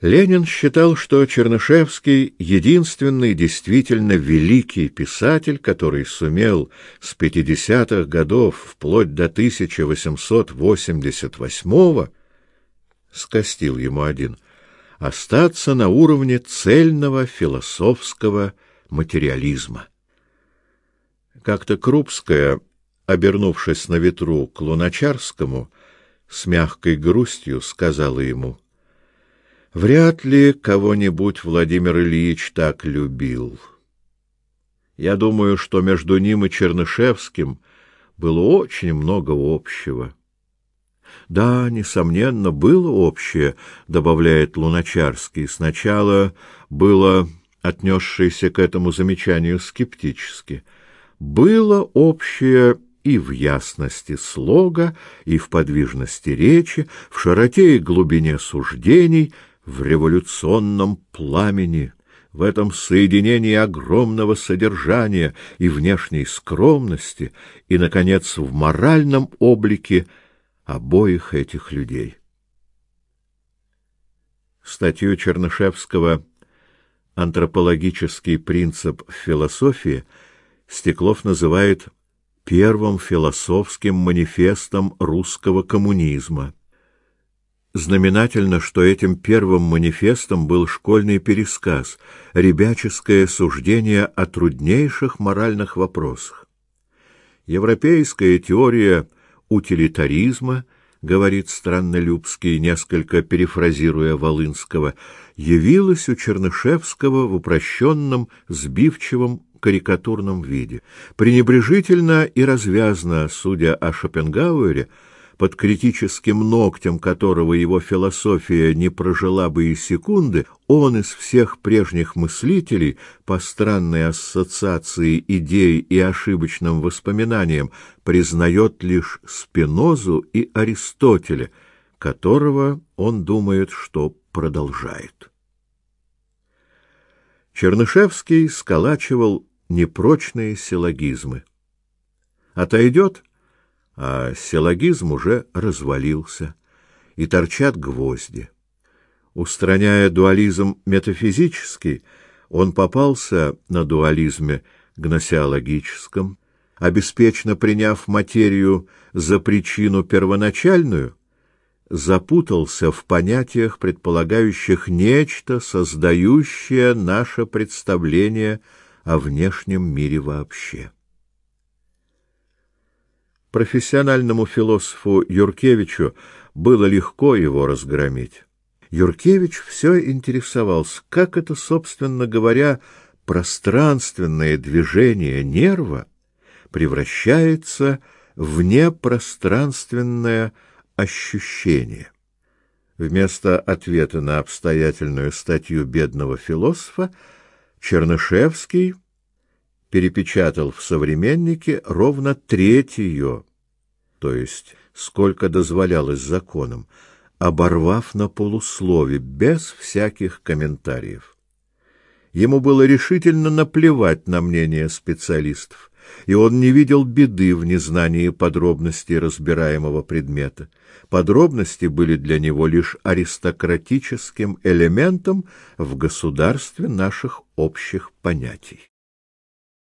Ленин считал, что Чернышевский — единственный действительно великий писатель, который сумел с 50-х годов вплоть до 1888-го, скостил ему один, остаться на уровне цельного философского материализма. Как-то Крупская, обернувшись на ветру к Луначарскому, с мягкой грустью сказала ему — Вряд ли кого-нибудь Владимир Ильич так любил. Я думаю, что между ним и Чернышевским было очень много общего. Да, несомненно, было общее, добавляет Луначарский. Сначала было отнесшееся к этому замечанию скептически. Было общее и в ясности слога, и в подвижности речи, в широте и глубине суждений — в революционном пламени, в этом соединении огромного содержания и внешней скромности, и, наконец, в моральном облике обоих этих людей. Статью Чернышевского «Антропологический принцип в философии» Стеклов называет первым философским манифестом русского коммунизма. Знаменательно, что этим первым манифестом был школьный пересказ, ребяческое суждение о труднейших моральных вопросах. Европейская теория утилитаризма, говорит Страннолюбский, несколько перефразируя Волынского, явилась у Чернышевского в упрощенном, сбивчивом, карикатурном виде. Пренебрежительно и развязно, судя о Шопенгауэре, под критическим ногтем которого его философия не прожила бы и секунды, он из всех прежних мыслителей, по странной ассоциации идей и ошибочным воспоминаниям, признает лишь Спинозу и Аристотеля, которого он думает, что продолжает. Чернышевский сколачивал непрочные силлогизмы. Отойдет а силлогизм уже развалился, и торчат гвозди. Устраняя дуализм метафизический, он попался на дуализме гносеологическом, обеспечно приняв материю за причину первоначальную, запутался в понятиях, предполагающих нечто, создающее наше представление о внешнем мире вообще. Профессиональному философу Юркевичу было легко его разгромить. Юркевич все интересовался, как это, собственно говоря, пространственное движение нерва превращается в непространственное ощущение. Вместо ответа на обстоятельную статью бедного философа Чернышевский перепечатал в «Современнике» ровно треть ее, то есть сколько дозволялось законом, оборвав на полуслове, без всяких комментариев. Ему было решительно наплевать на мнение специалистов, и он не видел беды в незнании подробностей разбираемого предмета. Подробности были для него лишь аристократическим элементом в государстве наших общих понятий.